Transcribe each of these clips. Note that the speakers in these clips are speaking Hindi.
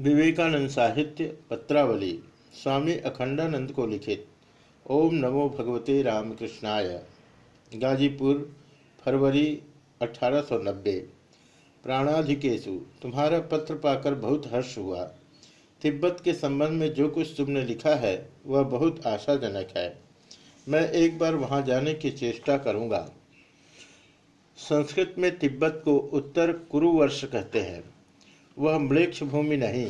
विवेकानंद साहित्य पत्रावली, स्वामी अखंडानंद को लिखित, ओम नमो भगवते रामकृष्णाय, गाजीपुर, फरवरी 1890 प्राणाधिकेशु, तुम्हारा पत्र पाकर बहुत हर्ष हुआ। तिब्बत के संबंध में जो कुछ तुमने लिखा है, वह बहुत आशाजनक है। मैं एक बार वहाँ जाने की चेष्टा करूँगा। संस्कृत में तिब्बत को उत्तर कुरुवर्ष कहते हैं। वह मृक्ष भूमि नहीं।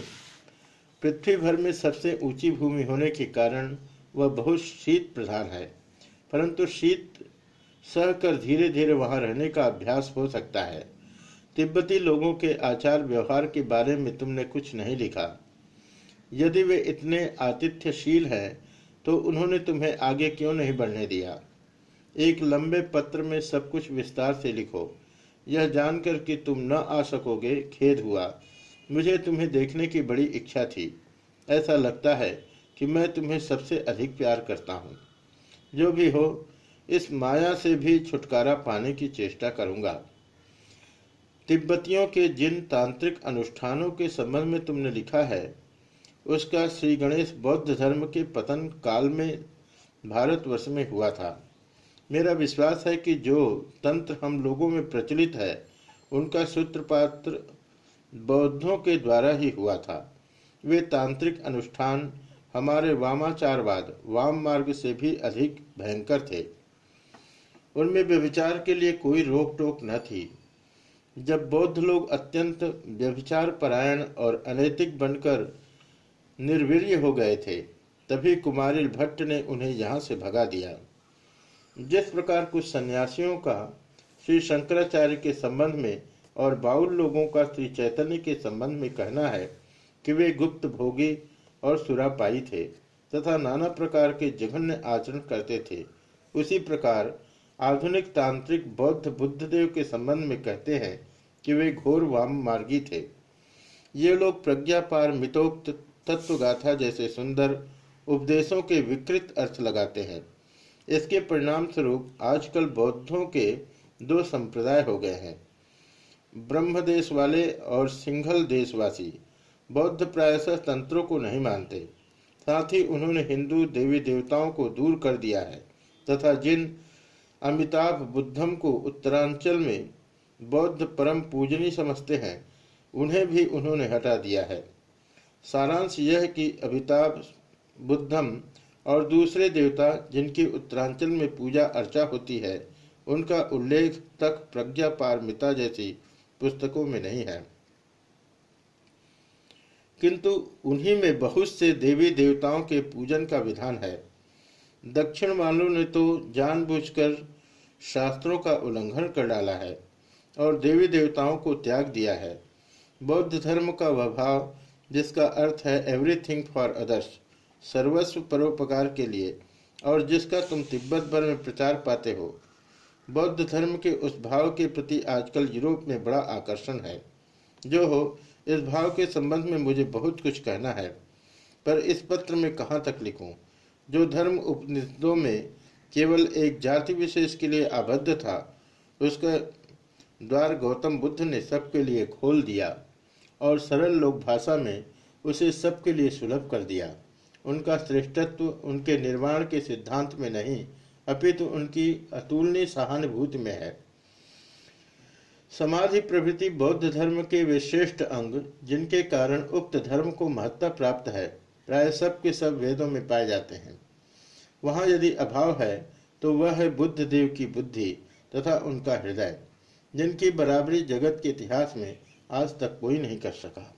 पृथ्वी भर में सबसे ऊँची भूमि होने के कारण वह बहुत शीत प्रधान है, परंतु शीत सहकर धीरे धीरे वहाँ रहने का अभ्यास हो सकता है। तिब्बती लोगों के आचार व्यवहार के बारे में तुमने कुछ नहीं लिखा। यदि वे इतने आतिथ्यशील हैं तो उन्होंने तुम्हें आगे क्यों नहीं बढ़ने दिया? एक लंबे पत्र में सब कुछ विस्तार से लिखो। यह जानकर कि तुम न आ सकोगे, खेद हुआ। मुझे तुम्हें देखने की बड़ी इच्छा थी। ऐसा लगता है कि मैं तुम्हें सबसे अधिक प्यार करता हूँ। जो भी हो, इस माया से भी छुटकारा पाने की चेष्टा करूँगा। तिब्बतियों के जिन तांत्रिक अनुष्ठानों के संबंध में तुमने लिखा है, उसका श्री गणेश बौद्ध धर्म के पतन काल में भारतवर्ष में हुआ था। मेरा विश्वास है कि जो तंत्र हम लोगों में प्रचलित है, उनका सूत्रपात्र बौद्धों के द्वारा ही हुआ था। वे तांत्रिक अनुष्ठान, हमारे वामाचारवाद वाम मार्ग से भी अधिक भयंकर थे। उनमें व्यभिचार के लिए कोई रोक टोक न थी। जब बौद्ध लोग अत्यंत व्यभिचार परायण और अनैतिक बनकर निर्वीर्य हो गए थे, तभी कुमारिल भट्ट ने उन्हें यहाँ से भगा दिया। जिस प्रकार कुछ सन्यासियों का श्री शंकराचार्य के संबंध में और बाउल लोगों का श्री चैतन्य के संबंध में कहना है कि वे गुप्त भोगी और सुरापाई थे तथा नाना प्रकार के जघन्य आचरण करते थे। उसी प्रकार आधुनिक तांत्रिक बौद्ध बुद्धदेव के संबंध में कहते हैं कि वे घोर वाम मार्गी थे। ये लोग प्रज्ञापार मितोक्त तत्वगाथा जैसे सुंदर उपदेशों के विकृत अर्थ लगाते हैं। इसके परिणाम स्वरूप आजकल बौद्धों के दो संप्रदाय हो गए हैं। ब्रह्म देश वाले और सिंघल देशवासी बौद्ध प्रायशः तंत्रों को नहीं मानते। साथ ही उन्होंने हिंदू देवी देवताओं को दूर कर दिया है तथा जिन अमिताभ बुद्धम को उत्तरांचल में बौद्ध परम पूजनी समझते हैं, उन्हें भी उन्होंने हटा दिया है। सारांश यह कि अमिताभ बुद्धम और दूसरे देवता जिनकी उत्तरांचल में पूजा अर्चा होती है, उनका उल्लेख तक प्रज्ञा पारमिता जैसी पुस्तकों में नहीं है। किंतु उन्हीं में बहुत से देवी देवताओं के पूजन का विधान है। दक्षिण वालों ने तो जानबूझकर शास्त्रों का उल्लंघन कर डाला है और देवी देवताओं को त्याग दिया है। बौद्ध धर्म का वह भाव, जिसका अर्थ है एवरीथिंग फॉर अदर्स सर्वस्व परोपकार के लिए, और जिसका तुम तिब्बत भर में प्रचार पाते हो बौद्ध धर्म के उस भाव के प्रति आजकल यूरोप में बड़ा आकर्षण है जो हो, इस भाव के संबंध में मुझे बहुत कुछ कहना है, पर इस पत्र में कहाँ तक लिखूं? जो धर्म उपनिषदों में केवल एक जाति विशेष के लिए आबद्ध था, उसका द्वार गौतम बुद्ध ने सबके लिए खोल दिया और सरल लोक भाषा में उसे सबके लिए सुलभ कर दिया उनका श्रेष्ठत्व उनके निर्माण के सिद्धांत में नहीं अपितु तो उनकी अतुलनीय सहानुभूति में है। समाधि प्रभृति बौद्ध धर्म के वे श्रेष्ठ अंग, जिनके कारण उक्त धर्म को महत्ता प्राप्त है, प्राय सब के सब वेदों में पाए जाते हैं। वहाँ यदि अभाव है तो वह है बुद्ध देव की बुद्धि तथा उनका हृदय, जिनकी बराबरी जगत के इतिहास में आज तक कोई नहीं कर सका।